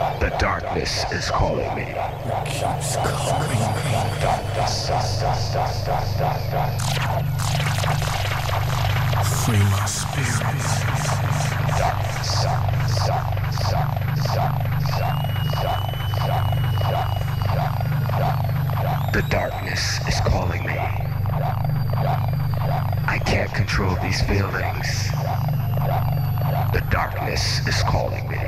The darkness is calling me. Keeps calling me. Free my spirit. The darkness is calling me. I can't control these feelings. The darkness is calling me.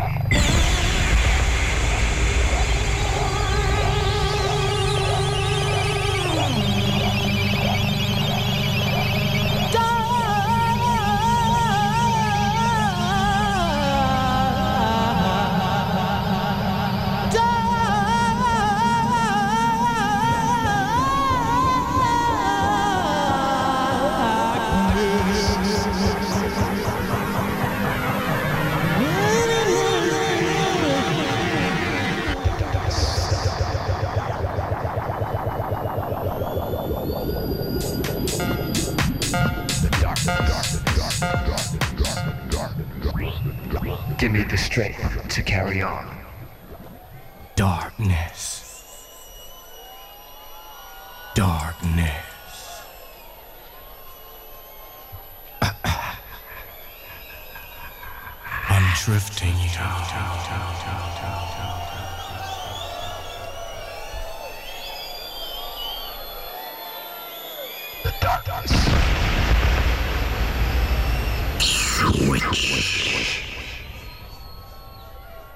Darkness. I'm drifting The darkness. Switch.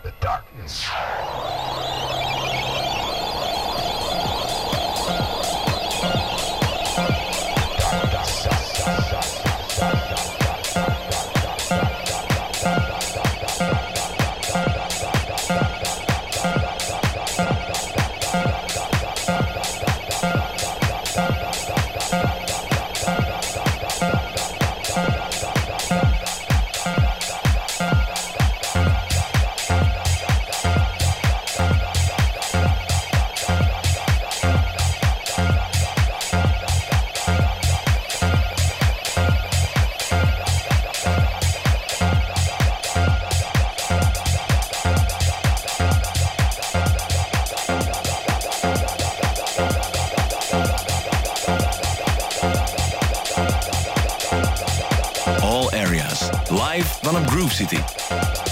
The darkness. live dan op Groove City.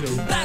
Hello.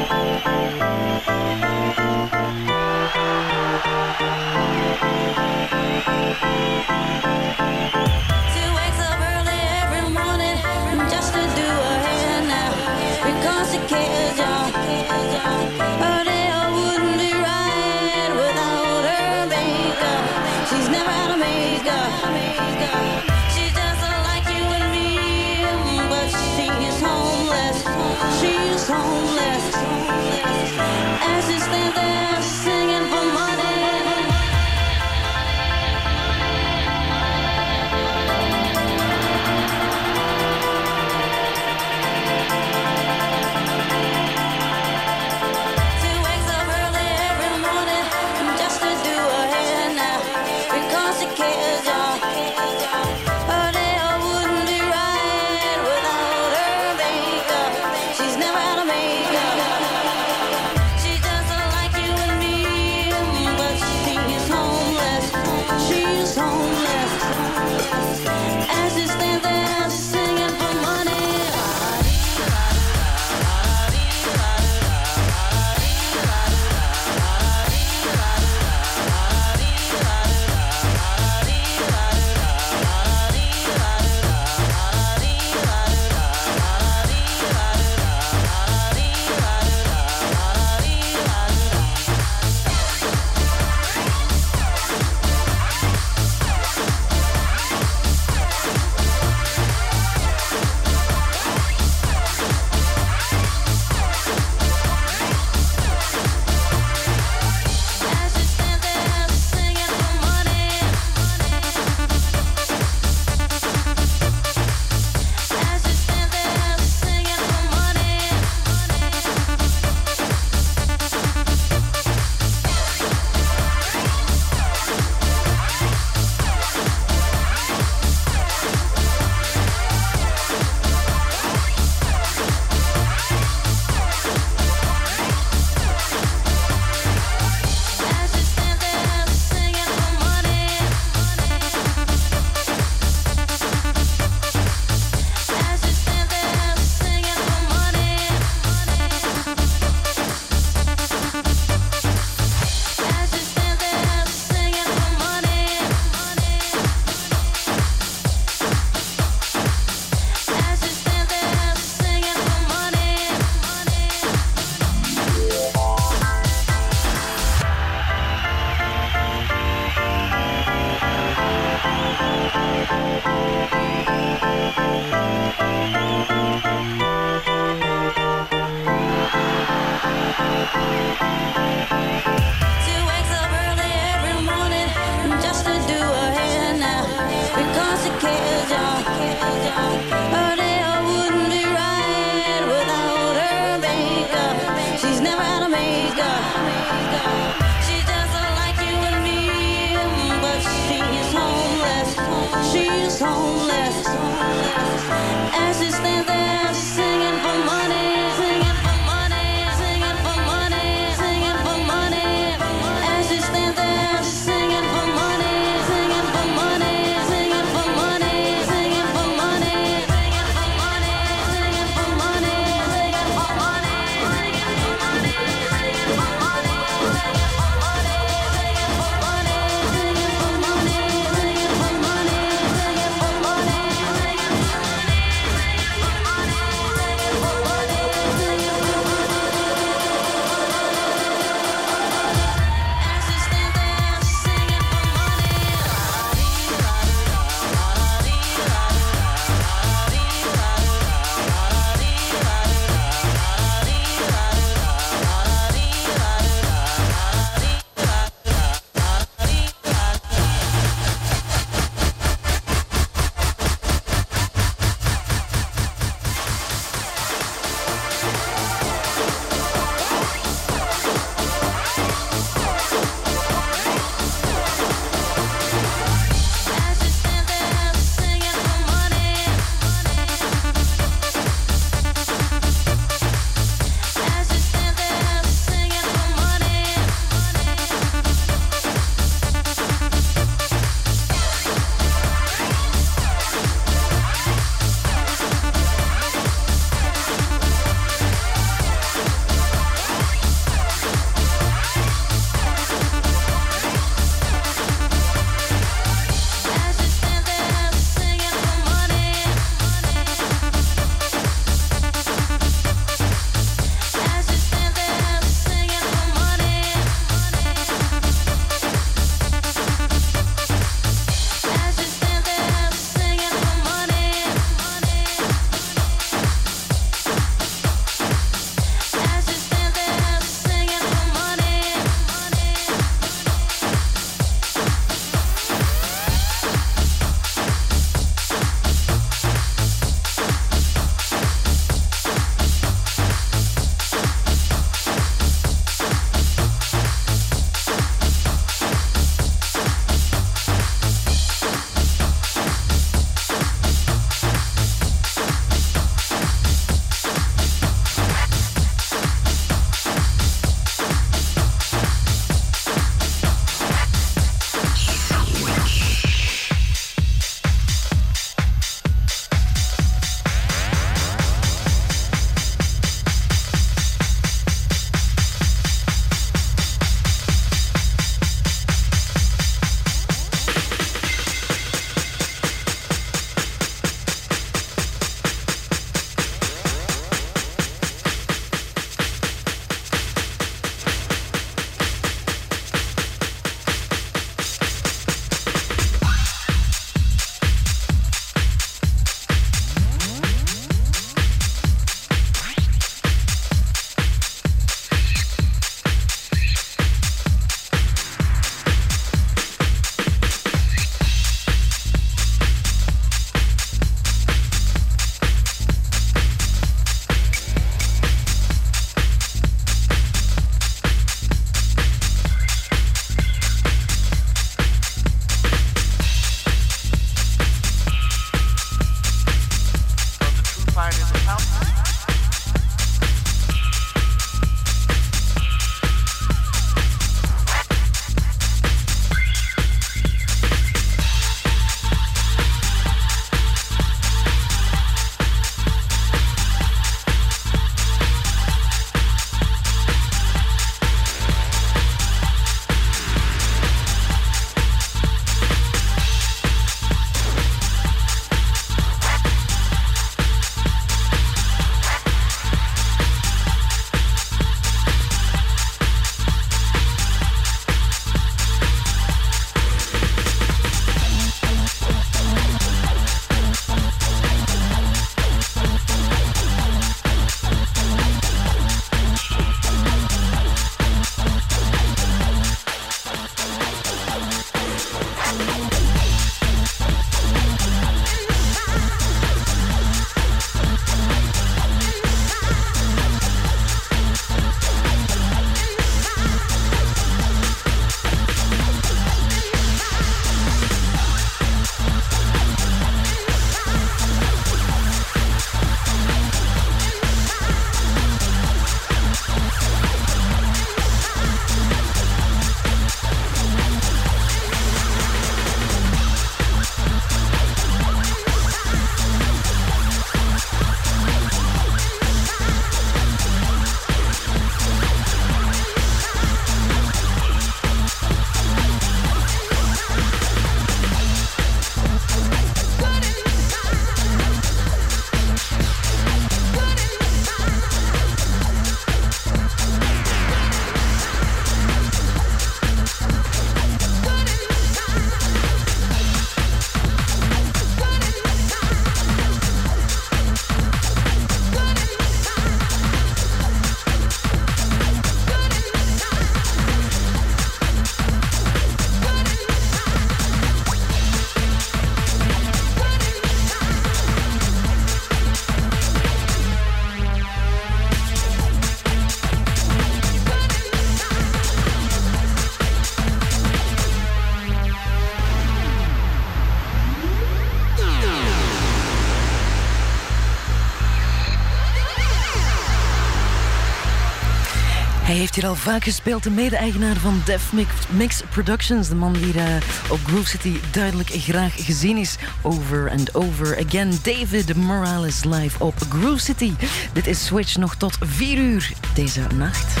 Hier al vaak gespeeld, de mede-eigenaar van Def Mix Productions. De man die uh, op Groove City duidelijk graag gezien is. Over and over again. David Morales live op Groove City. Dit is Switch nog tot 4 uur deze nacht.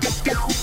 Get down.